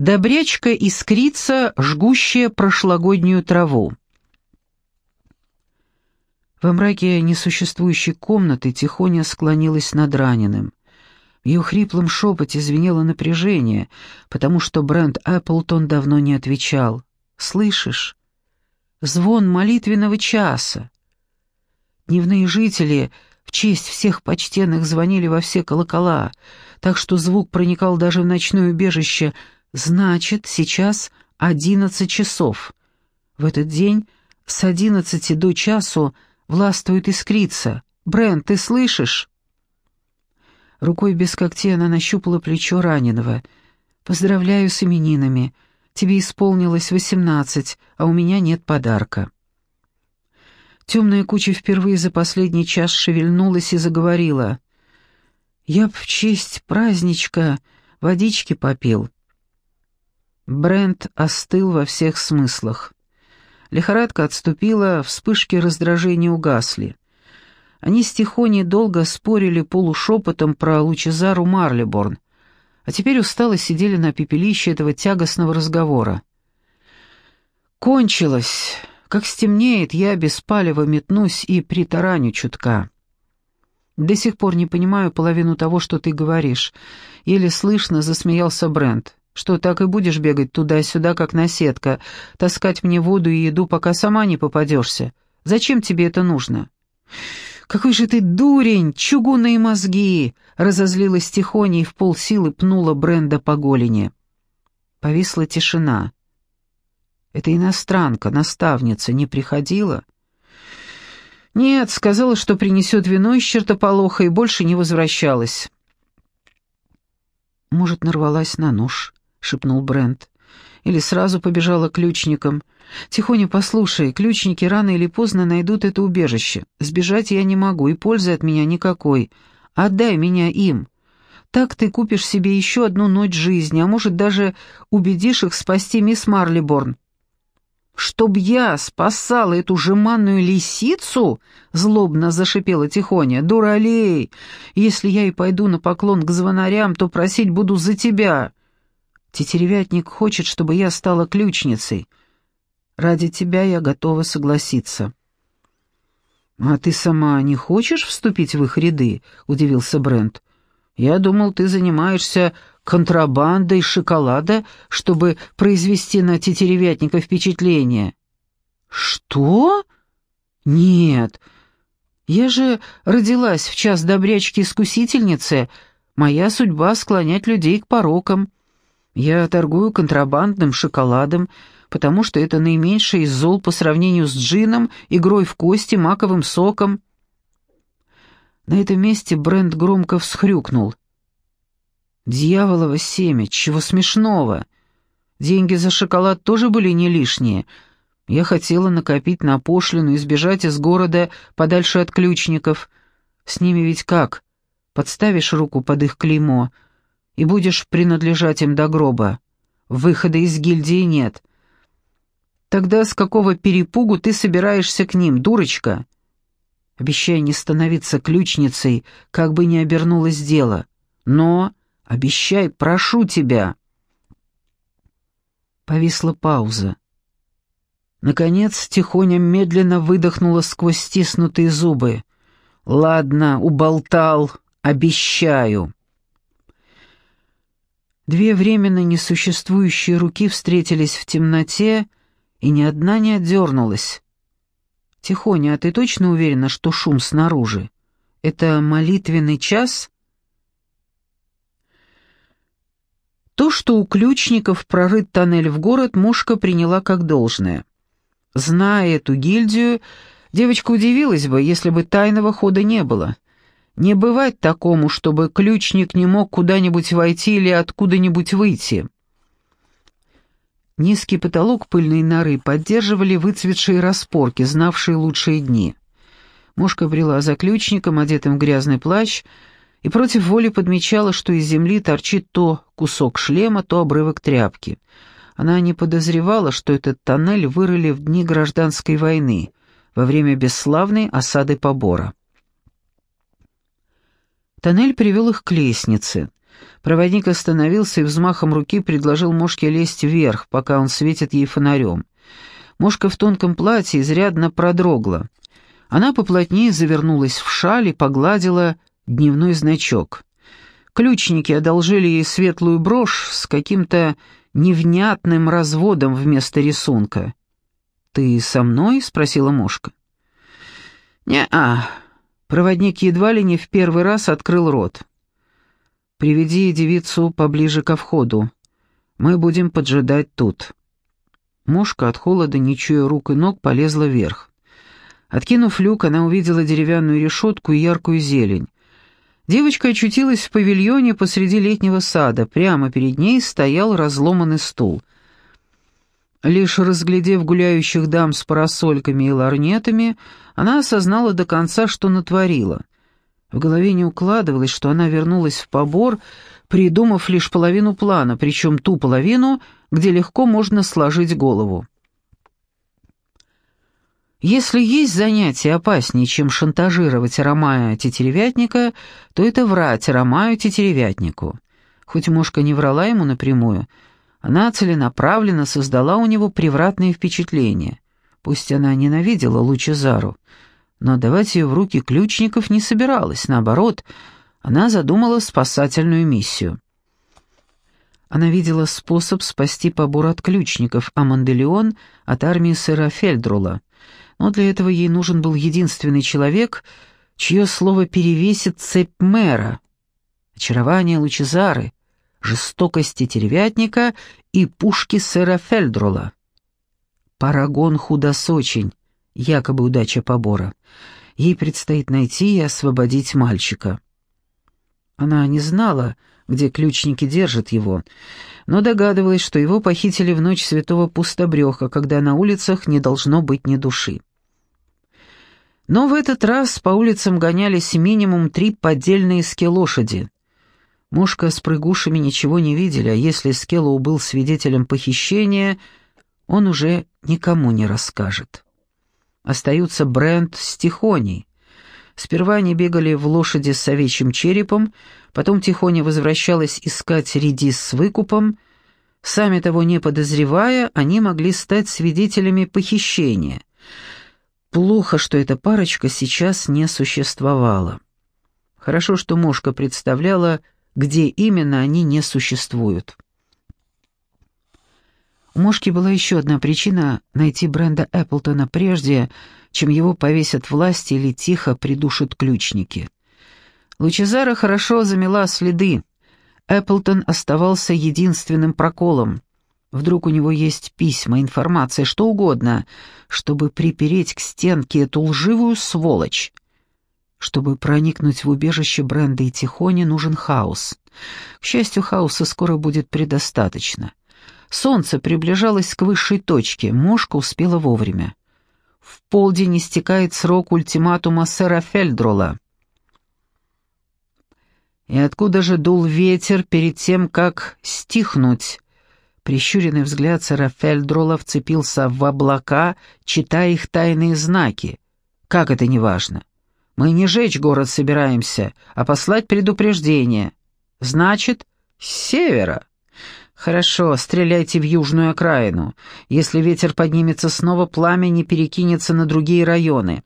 Добрячка искрится, жгущая прошлогоднюю траву. Во мраке несуществующей комнаты Тихоня склонилась над раненым. В ее хриплом шепоте звенело напряжение, потому что Брент Эпплтон давно не отвечал. «Слышишь? Звон молитвенного часа». Дневные жители в честь всех почтенных звонили во все колокола, так что звук проникал даже в ночное убежище. Значит, сейчас одиннадцать часов. В этот день с одиннадцати до часу властвует искрица. Брент, ты слышишь?» Рукой без когтей она нащупала плечо раненого. «Поздравляю с именинами. Тебе исполнилось восемнадцать, а у меня нет подарка». Темная куча впервые за последний час шевельнулась и заговорила. «Я б в честь праздничка водички попил». Брент остыл во всех смыслах. Лихорадка отступила, вспышки раздражения угасли. Они с Тихоней долго спорили полушепотом про Лучезару Марлиборн, а теперь устало сидели на пепелище этого тягостного разговора. «Кончилось. Как стемнеет, я без палева метнусь и притараню чутка». «До сих пор не понимаю половину того, что ты говоришь», — еле слышно засмеялся Брент. «Что, так и будешь бегать туда-сюда, как наседка, таскать мне воду и еду, пока сама не попадешься? Зачем тебе это нужно?» «Какой же ты дурень! Чугунные мозги!» Разозлилась тихоня и в полсилы пнула Бренда по голени. Повисла тишина. «Эта иностранка, наставница, не приходила?» «Нет, сказала, что принесет вино из чертополоха и больше не возвращалась». «Может, нарвалась на нож?» — шепнул Брент. «Или сразу побежала ключникам. «Тихоня, послушай, ключники рано или поздно найдут это убежище. Сбежать я не могу, и пользы от меня никакой. Отдай меня им. Так ты купишь себе еще одну ночь жизни, а может, даже убедишь их спасти мисс Марлиборн». «Чтоб я спасала эту жеманную лисицу?» — злобно зашипела Тихоня. «Дуралей! Если я и пойду на поклон к звонарям, то просить буду за тебя. Тетеревятник хочет, чтобы я стала ключницей». Ради тебя я готова согласиться». «А ты сама не хочешь вступить в их ряды?» — удивился Брент. «Я думал, ты занимаешься контрабандой шоколада, чтобы произвести на тетеревятника впечатление». «Что? Нет. Я же родилась в час добрячки-искусительницы. Моя судьба — склонять людей к порокам. Я торгую контрабандным шоколадом, потому что это наименьший из зол по сравнению с джином, игрой в кости, маковым соком. На этом месте Брент громко всхрюкнул. «Дьяволово семя, чего смешного? Деньги за шоколад тоже были не лишние. Я хотела накопить на пошлину и сбежать из города подальше от ключников. С ними ведь как? Подставишь руку под их клеймо и будешь принадлежать им до гроба. Выхода из гильдии нет. Тогда с какого перепугу ты собираешься к ним, дурочка? Обещай не становиться ключницей, как бы ни обернулось дело. Но обещай, прошу тебя. Повисла пауза. Наконец, тихоня медленно выдохнула сквозь стиснутые зубы. «Ладно, уболтал, обещаю». Две временно несуществующие руки встретились в темноте, и ни одна не отдернулась. «Тихоня, а ты точно уверена, что шум снаружи? Это молитвенный час?» То, что у ключников прорыт тоннель в город, мушка приняла как должное. Зная эту гильдию, девочка удивилась бы, если бы тайного хода не было. Не бывать такому, чтобы ключник не мог куда-нибудь войти или откуда-нибудь выйти. Низкий потолок пыльной норы поддерживали выцветшие распорки, знавшие лучшие дни. Мушка брела за ключником, одетым в грязный плащ, и против воли подмечала, что из земли торчит то кусок шлема, то обрывок тряпки. Она не подозревала, что этот тоннель вырыли в дни гражданской войны, во время бесславной осады побора. Тоннель привел их к лестнице — Проводник остановился и взмахом руки предложил Мошке лезть вверх, пока он светит ей фонарем. Мошка в тонком платье изрядно продрогла. Она поплотнее завернулась в шаль и погладила дневной значок. Ключники одолжили ей светлую брошь с каким-то невнятным разводом вместо рисунка. «Ты со мной?» — спросила Мошка. «Не-а». Проводник едва ли не в первый раз открыл рот. «Приведи девицу поближе ко входу. Мы будем поджидать тут». Мошка от холода, не чуя рук и ног, полезла вверх. Откинув люк, она увидела деревянную решетку и яркую зелень. Девочка очутилась в павильоне посреди летнего сада. Прямо перед ней стоял разломанный стул. Лишь разглядев гуляющих дам с парасольками и ларнетами, она осознала до конца, что натворила. В голове не укладывалось, что она вернулась в побор, придумав лишь половину плана, причем ту половину, где легко можно сложить голову. Если есть занятие опаснее, чем шантажировать Ромая Тетеревятника, то это врать Ромаю Тетеревятнику. Хоть Мошка не врала ему напрямую, она целенаправленно создала у него превратные впечатления. Пусть она ненавидела Лучезару, но давать ее в руки ключников не собиралась, наоборот, она задумала спасательную миссию. Она видела способ спасти побор от ключников, а Манделеон — от армии сэра Фельдрула. Но для этого ей нужен был единственный человек, чье слово перевесит цепь мэра. Очарование Лучезары, жестокости теревятника и пушки сэра Фельдрула. Парагон худосочень, якобы удача побора. Ей предстоит найти и освободить мальчика. Она не знала, где ключники держат его, но догадывалась, что его похитили в ночь святого пустобреха, когда на улицах не должно быть ни души. Но в этот раз по улицам гонялись минимум три поддельные ски-лошади. Мушка с прыгушами ничего не видели, а если Скеллоу был свидетелем похищения, он уже никому не расскажет. Остаются Брент с Тихоней. Сперва они бегали в лошади с овечьим черепом, потом Тихоня возвращалась искать редис с выкупом. Сами того не подозревая, они могли стать свидетелями похищения. Плохо, что эта парочка сейчас не существовала. Хорошо, что Мошка представляла, где именно они не существуют. У Мошки была еще одна причина найти Бренда Эпплтона прежде, чем его повесят власти или тихо придушат ключники. Лучезара хорошо замела следы. Эпплтон оставался единственным проколом. Вдруг у него есть письма, информация, что угодно, чтобы припереть к стенке эту лживую сволочь. Чтобы проникнуть в убежище Бренда и Тихони, нужен хаос. К счастью, хаоса скоро будет предостаточно. Солнце приближалось к высшей точке, мошка успела вовремя. В полдень истекает срок ультиматума сэра Фельдрола. И откуда же дул ветер перед тем, как стихнуть? Прищуренный взгляд сэра Фельдрола вцепился в облака, читая их тайные знаки. Как это неважно? Мы не жечь город собираемся, а послать предупреждение. Значит, с севера. «Хорошо, стреляйте в южную окраину. Если ветер поднимется снова, пламя не перекинется на другие районы».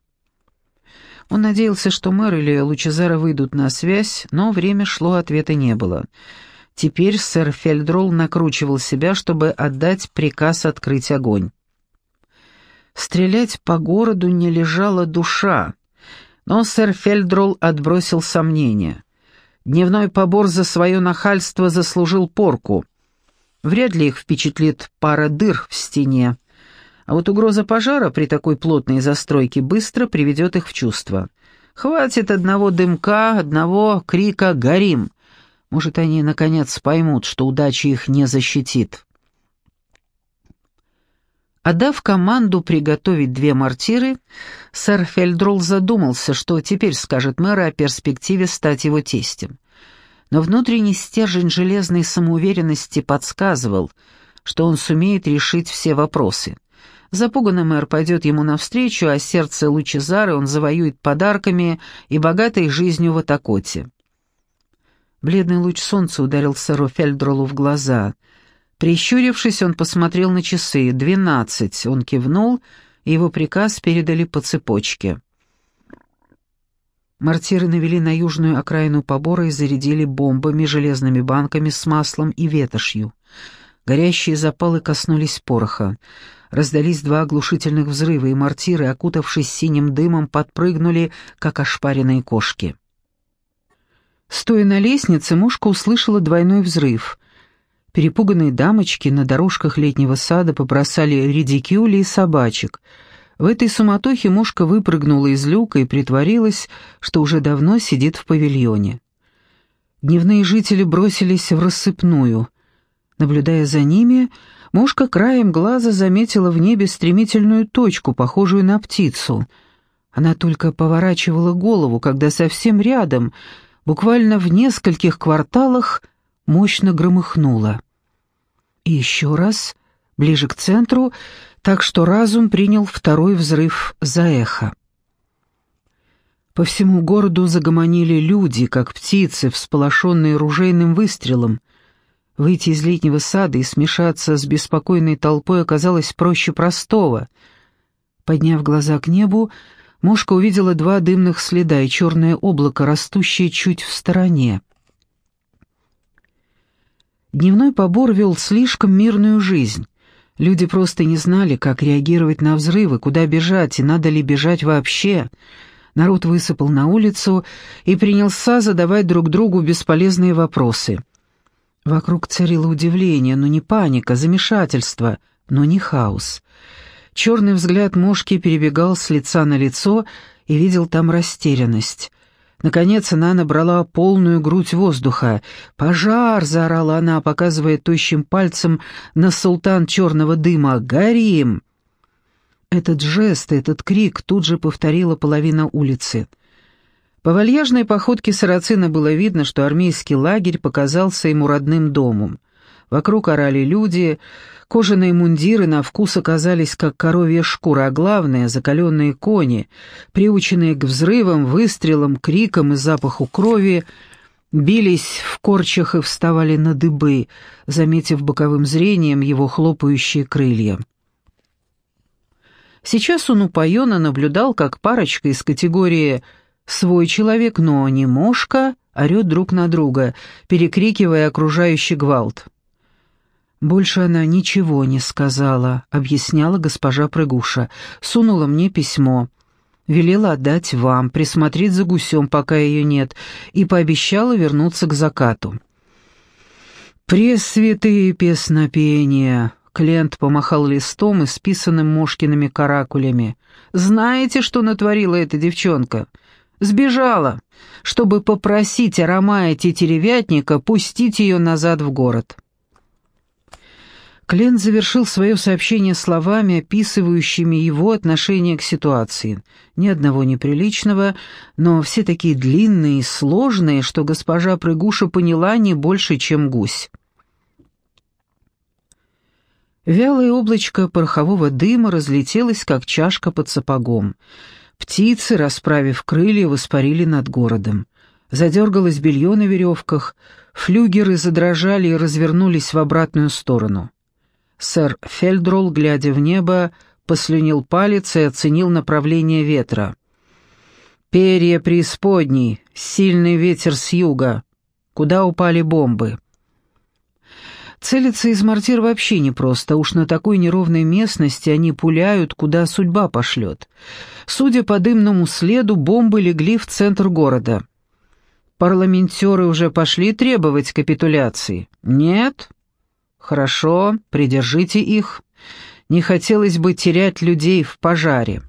Он надеялся, что мэр или Лучезара выйдут на связь, но время шло, ответа не было. Теперь сэр Фельдрол накручивал себя, чтобы отдать приказ открыть огонь. Стрелять по городу не лежала душа, но сэр Фельдрол отбросил сомнения. Дневной побор за свое нахальство заслужил порку — Вряд ли их впечатлит пара дыр в стене. А вот угроза пожара при такой плотной застройке быстро приведет их в чувство. Хватит одного дымка, одного крика «Горим!». Может, они, наконец, поймут, что удача их не защитит. Отдав команду приготовить две мортиры, сэр Фельдрол задумался, что теперь скажет мэра о перспективе стать его тестем но внутренний стержень железной самоуверенности подсказывал, что он сумеет решить все вопросы. Запуганный мэр пойдет ему навстречу, а сердце Лучезары он завоюет подарками и богатой жизнью в Атакоте. Бледный луч солнца ударил сэру Фельдролу в глаза. Прищурившись, он посмотрел на часы. «Двенадцать». Он кивнул, и его приказ передали по цепочке. Мортиры навели на южную окраину побора и зарядили бомбами, железными банками с маслом и ветошью. Горящие запалы коснулись пороха. Раздались два оглушительных взрыва, и мортиры, окутавшись синим дымом, подпрыгнули, как ошпаренные кошки. Стоя на лестнице, мушка услышала двойной взрыв. Перепуганные дамочки на дорожках летнего сада побросали редикюли и собачек — в этой суматохе мушка выпрыгнула из люка и притворилась, что уже давно сидит в павильоне. Дневные жители бросились в рассыпную. Наблюдая за ними, мушка краем глаза заметила в небе стремительную точку, похожую на птицу. Она только поворачивала голову, когда совсем рядом, буквально в нескольких кварталах, мощно громыхнуло. И еще раз, ближе к центру, так что разум принял второй взрыв за эхо. По всему городу загомонили люди, как птицы, всполошенные ружейным выстрелом. Выйти из летнего сада и смешаться с беспокойной толпой оказалось проще простого. Подняв глаза к небу, Мошка увидела два дымных следа и черное облако, растущее чуть в стороне. Дневной побор вел слишком мирную жизнь. Люди просто не знали, как реагировать на взрывы, куда бежать и надо ли бежать вообще. Народ высыпал на улицу и принялся задавать друг другу бесполезные вопросы. Вокруг царило удивление, но не паника, замешательство, но не хаос. Черный взгляд мошки перебегал с лица на лицо и видел там растерянность. Наконец она набрала полную грудь воздуха. «Пожар!» — заорала она, показывая тощим пальцем на султан черного дыма. «Горим!» Этот жест, этот крик тут же повторила половина улицы. По вальяжной походке сарацина было видно, что армейский лагерь показался ему родным домом. Вокруг орали люди, кожаные мундиры на вкус оказались как коровья шкура, а главное — закаленные кони, приученные к взрывам, выстрелам, крикам и запаху крови, бились в корчах и вставали на дыбы, заметив боковым зрением его хлопающие крылья. Сейчас он упоенно наблюдал, как парочка из категории «свой человек, но не мошка» орет друг на друга, перекрикивая окружающий гвалт. «Больше она ничего не сказала», — объясняла госпожа Прыгуша. «Сунула мне письмо. Велела отдать вам, присмотреть за гусем, пока ее нет, и пообещала вернуться к закату». «Пресвятые песнопения!» — Клиент помахал листом, исписанным Мошкиными каракулями. «Знаете, что натворила эта девчонка?» «Сбежала, чтобы попросить Арамая Тетеревятника пустить ее назад в город». Клен завершил свое сообщение словами, описывающими его отношение к ситуации. Ни одного неприличного, но все такие длинные и сложные, что госпожа Прыгуша поняла не больше, чем гусь. Вялое облачко порохового дыма разлетелось, как чашка под сапогом. Птицы, расправив крылья, воспарили над городом. Задергалось белье на веревках, флюгеры задрожали и развернулись в обратную сторону. Сэр Фельдрол, глядя в небо, послюнил палец и оценил направление ветра. «Перья преисподней, сильный ветер с юга. Куда упали бомбы?» Целиться из мортир вообще непросто, уж на такой неровной местности они пуляют, куда судьба пошлет. Судя по дымному следу, бомбы легли в центр города. Парламентеры уже пошли требовать капитуляции? Нет? «Хорошо, придержите их. Не хотелось бы терять людей в пожаре».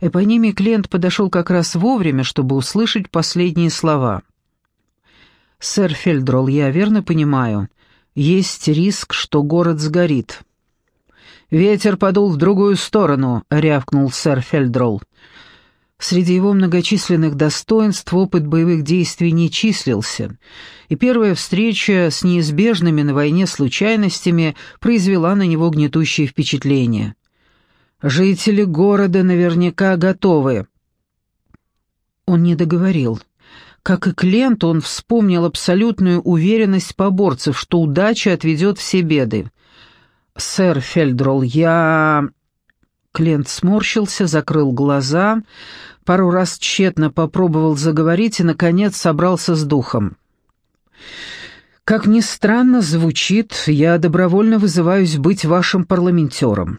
Эпонимий клиент подошел как раз вовремя, чтобы услышать последние слова. «Сэр Фельдрол, я верно понимаю, есть риск, что город сгорит». «Ветер подул в другую сторону», — рявкнул сэр Фельдрол. Среди его многочисленных достоинств опыт боевых действий не числился, и первая встреча с неизбежными на войне случайностями произвела на него гнетущее впечатление. «Жители города наверняка готовы». Он не договорил. Как и Клент, он вспомнил абсолютную уверенность поборцев, что удача отведет все беды. «Сэр Фельдрол, я...» Клент сморщился, закрыл глаза, пару раз тщетно попробовал заговорить и, наконец, собрался с духом. «Как ни странно звучит, я добровольно вызываюсь быть вашим парламентером.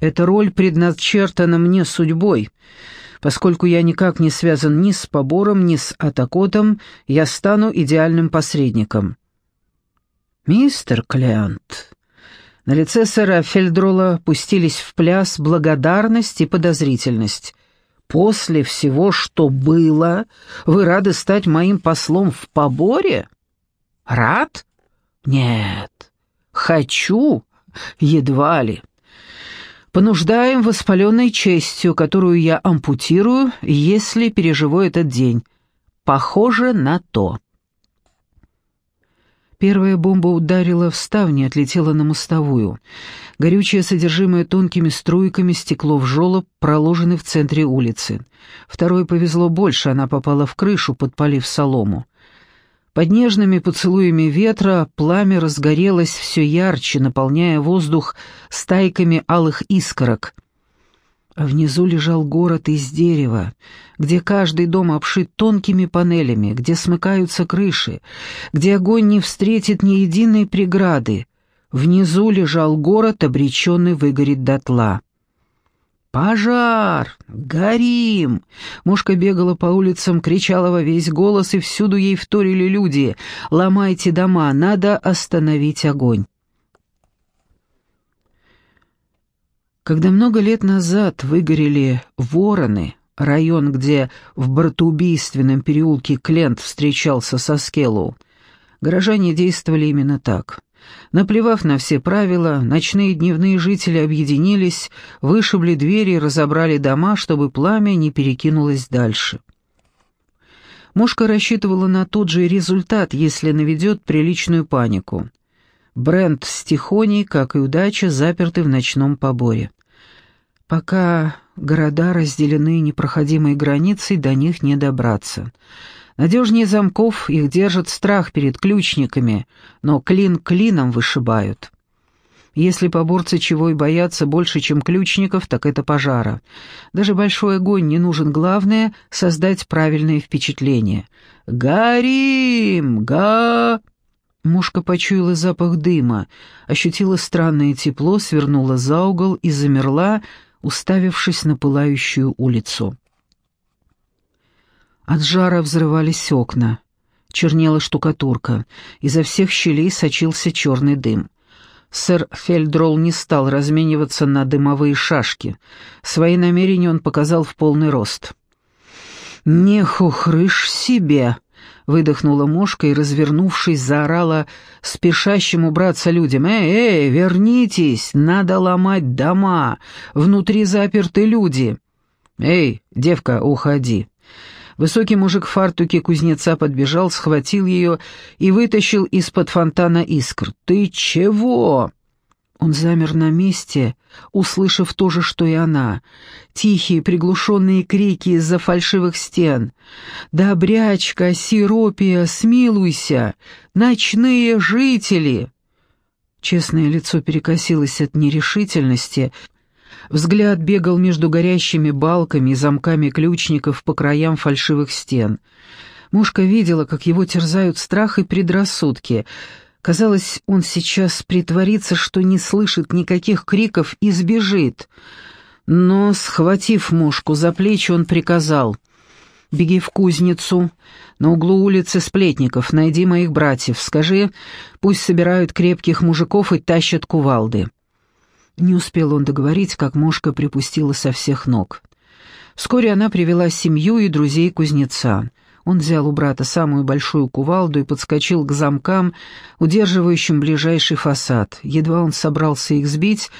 Эта роль предначертана мне судьбой. Поскольку я никак не связан ни с побором, ни с атакотом, я стану идеальным посредником». «Мистер Клент...» На лице сэра Фельдрола пустились в пляс благодарность и подозрительность. «После всего, что было, вы рады стать моим послом в поборе?» «Рад? Нет. Хочу? Едва ли. Понуждаем воспаленной честью, которую я ампутирую, если переживу этот день. Похоже на то». Первая бомба ударила в ставни, отлетела на мостовую. Горючее содержимое тонкими струйками стекло в жёлоб, проложенный в центре улицы. Второй повезло больше, она попала в крышу, подпалив солому. Под нежными поцелуями ветра пламя разгорелось все ярче, наполняя воздух стайками алых искорок. А внизу лежал город из дерева, где каждый дом обшит тонкими панелями, где смыкаются крыши, где огонь не встретит ни единой преграды. Внизу лежал город, обреченный выгореть дотла. «Пожар! Горим!» Мушка бегала по улицам, кричала во весь голос, и всюду ей вторили люди. «Ломайте дома, надо остановить огонь!» Когда много лет назад выгорели вороны, район, где в братоубийственном переулке Клент встречался со Скеллоу, горожане действовали именно так. Наплевав на все правила, ночные и дневные жители объединились, вышибли двери и разобрали дома, чтобы пламя не перекинулось дальше. Мошка рассчитывала на тот же результат, если наведет приличную панику. Брент с Тихоней, как и удача, заперты в ночном поборе. Пока города разделены непроходимой границей, до них не добраться. Надежнее замков их держит страх перед ключниками, но клин клином вышибают. Если поборцы чего и боятся больше, чем ключников, так это пожара. Даже большой огонь не нужен, главное — создать правильное впечатление. «Горим! Га...» Мушка почуяла запах дыма, ощутила странное тепло, свернула за угол и замерла, уставившись на пылающую улицу. От жара взрывались окна. Чернела штукатурка. Изо всех щелей сочился черный дым. Сэр Фельдролл не стал размениваться на дымовые шашки. Свои намерения он показал в полный рост. «Не хухрышь себе!» Выдохнула мошка и, развернувшись, заорала спешащим убраться людям. «Эй, эй, вернитесь! Надо ломать дома! Внутри заперты люди!» «Эй, девка, уходи!» Высокий мужик в фартуке кузнеца подбежал, схватил ее и вытащил из-под фонтана искр. «Ты чего?» Он замер на месте, услышав то же, что и она. Тихие приглушенные крики из-за фальшивых стен. «Добрячка, сиропия, смилуйся! Ночные жители!» Честное лицо перекосилось от нерешительности. Взгляд бегал между горящими балками и замками ключников по краям фальшивых стен. Мушка видела, как его терзают страх и предрассудки — Казалось, он сейчас притворится, что не слышит никаких криков и сбежит. Но, схватив мушку за плечи, он приказал «Беги в кузницу, на углу улицы Сплетников, найди моих братьев, скажи, пусть собирают крепких мужиков и тащат кувалды». Не успел он договорить, как мушка припустила со всех ног. Вскоре она привела семью и друзей кузнеца — он взял у брата самую большую кувалду и подскочил к замкам, удерживающим ближайший фасад. Едва он собрался их сбить,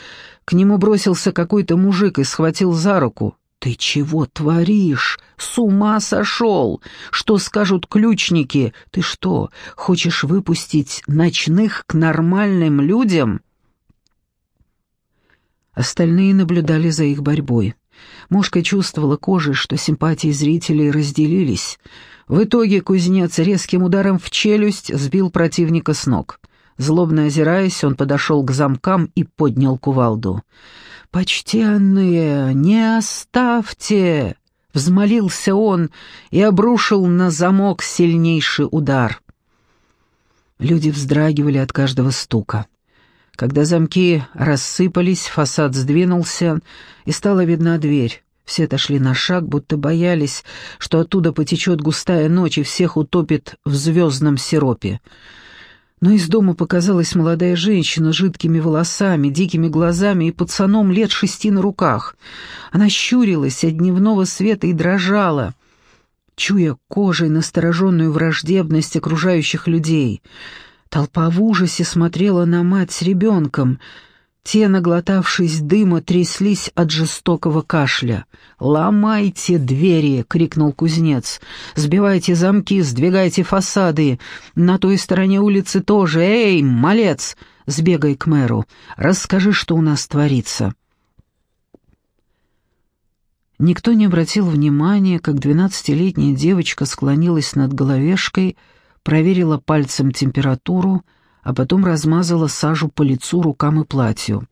к нему бросился какой-то мужик и схватил за руку. «Ты чего творишь? С ума сошел! Что скажут ключники? Ты что, хочешь выпустить ночных к нормальным людям?» Остальные наблюдали за их борьбой. Мушка чувствовала кожей, что симпатии зрителей разделились. В итоге кузнец резким ударом в челюсть сбил противника с ног. Злобно озираясь, он подошел к замкам и поднял кувалду. «Почтенные, не оставьте!» — взмолился он и обрушил на замок сильнейший удар. Люди вздрагивали от каждого стука. Когда замки рассыпались, фасад сдвинулся, и стала видна дверь. Все отошли на шаг, будто боялись, что оттуда потечет густая ночь и всех утопит в звездном сиропе. Но из дома показалась молодая женщина с жидкими волосами, дикими глазами и пацаном лет шести на руках. Она щурилась от дневного света и дрожала, чуя кожей настороженную враждебность окружающих людей — Толпа в ужасе смотрела на мать с ребенком. Те, наглотавшись дыма, тряслись от жестокого кашля. «Ломайте двери!» — крикнул кузнец. «Сбивайте замки, сдвигайте фасады. На той стороне улицы тоже. Эй, малец, сбегай к мэру. Расскажи, что у нас творится». Никто не обратил внимания, как двенадцатилетняя девочка склонилась над головешкой, — проверила пальцем температуру, а потом размазала сажу по лицу, рукам и платью.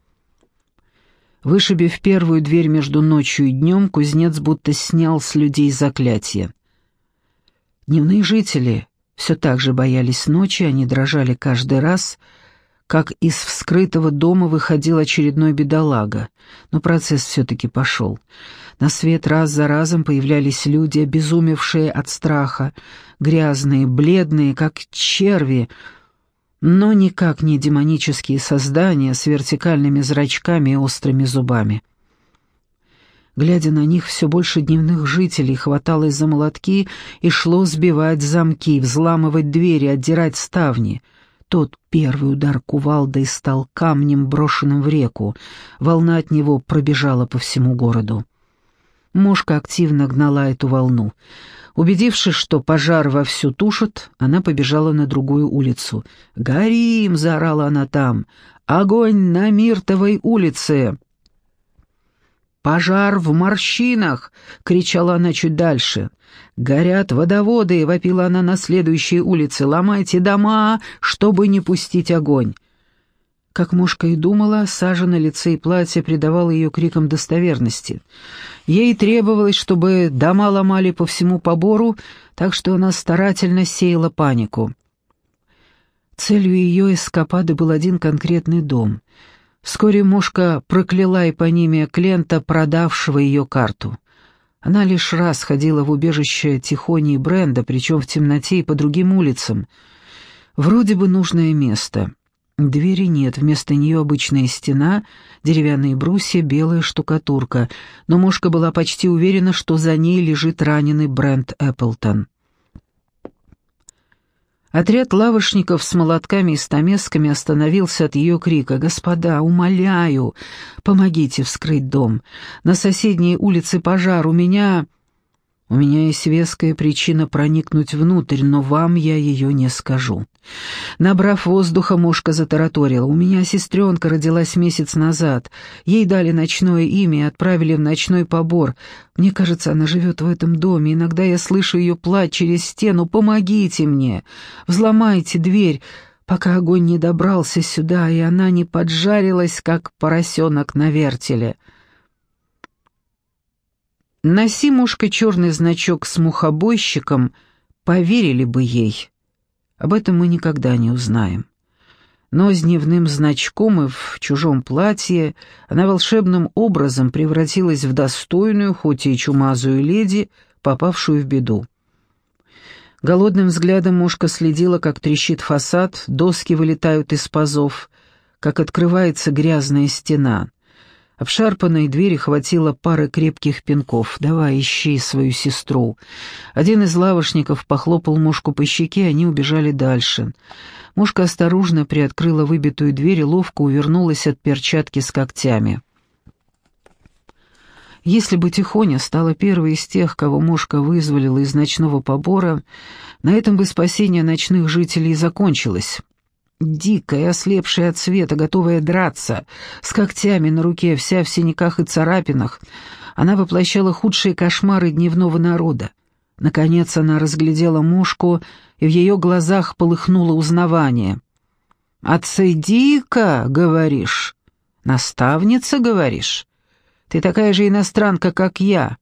Вышибив первую дверь между ночью и днем, кузнец будто снял с людей заклятие. Дневные жители все так же боялись ночи, они дрожали каждый раз, как из вскрытого дома выходил очередной бедолага, но процесс все-таки пошел. На свет раз за разом появлялись люди, обезумевшие от страха, грязные, бледные, как черви, но никак не демонические создания с вертикальными зрачками и острыми зубами. Глядя на них, все больше дневных жителей хваталось за молотки и шло сбивать замки, взламывать двери, отдирать ставни. Тот первый удар кувалдой стал камнем, брошенным в реку. Волна от него пробежала по всему городу. Мошка активно гнала эту волну. Убедившись, что пожар вовсю тушит, она побежала на другую улицу. «Горим!» — заорала она там. «Огонь на Миртовой улице!» «Пожар в морщинах!» — кричала она чуть дальше. «Горят водоводы!» — вопила она на следующей улице. «Ломайте дома, чтобы не пустить огонь!» Как мушка и думала, сажа на лице и платье придавала ее крикам достоверности. Ей требовалось, чтобы дома ломали по всему побору, так что она старательно сеяла панику. Целью ее эскапады был один конкретный дом. Вскоре мушка прокляла эпонимия клиента, продавшего ее карту. Она лишь раз ходила в убежище Тихони и Бренда, причем в темноте и по другим улицам. Вроде бы нужное место — Двери нет, вместо нее обычная стена, деревянные брусья, белая штукатурка, но мушка была почти уверена, что за ней лежит раненый Брент Эпплтон. Отряд лавочников с молотками и стамесками остановился от ее крика «Господа, умоляю, помогите вскрыть дом. На соседней улице пожар, у меня...» «У меня есть веская причина проникнуть внутрь, но вам я ее не скажу». Набрав воздуха, мушка затараторила. «У меня сестренка родилась месяц назад. Ей дали ночное имя и отправили в ночной побор. Мне кажется, она живет в этом доме. Иногда я слышу ее плач через стену. Помогите мне! Взломайте дверь!» пока огонь не добрался сюда, и она не поджарилась, как поросенок на вертеле. Носи мушка черный значок с мухобойщиком, поверили бы ей. Об этом мы никогда не узнаем. Но с дневным значком и в чужом платье она волшебным образом превратилась в достойную, хоть и чумазую леди, попавшую в беду. Голодным взглядом мушка следила, как трещит фасад, доски вылетают из пазов, как открывается грязная стена — Обшарпанной двери хватило пары крепких пинков. «Давай, ищи свою сестру». Один из лавошников похлопал мушку по щеке, они убежали дальше. Мушка осторожно приоткрыла выбитую дверь и ловко увернулась от перчатки с когтями. Если бы Тихоня стала первой из тех, кого мушка вызволила из ночного побора, на этом бы спасение ночных жителей закончилось. Дикая, ослепшая от света, готовая драться, с когтями на руке, вся в синяках и царапинах. Она воплощала худшие кошмары дневного народа. Наконец она разглядела мушку, и в ее глазах полыхнуло узнавание. «Отсойди-ка, говоришь? Наставница, говоришь? Ты такая же иностранка, как я.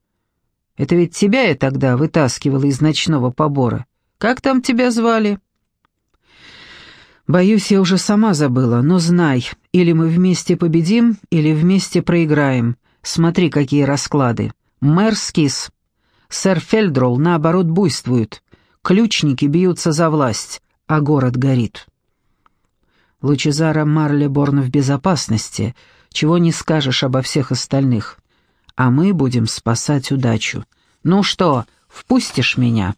Это ведь тебя я тогда вытаскивала из ночного побора. Как там тебя звали?» «Боюсь, я уже сама забыла, но знай, или мы вместе победим, или вместе проиграем. Смотри, какие расклады. Мэр скис. Сэр Фельдролл, наоборот, буйствует. Ключники бьются за власть, а город горит». Лучезара Марлеборн в безопасности, чего не скажешь обо всех остальных. А мы будем спасать удачу. Ну что, впустишь меня?»